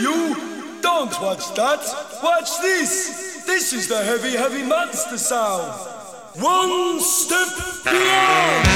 you! Don't watch that! Watch this! This is the heavy, heavy monster sound! One step beyond!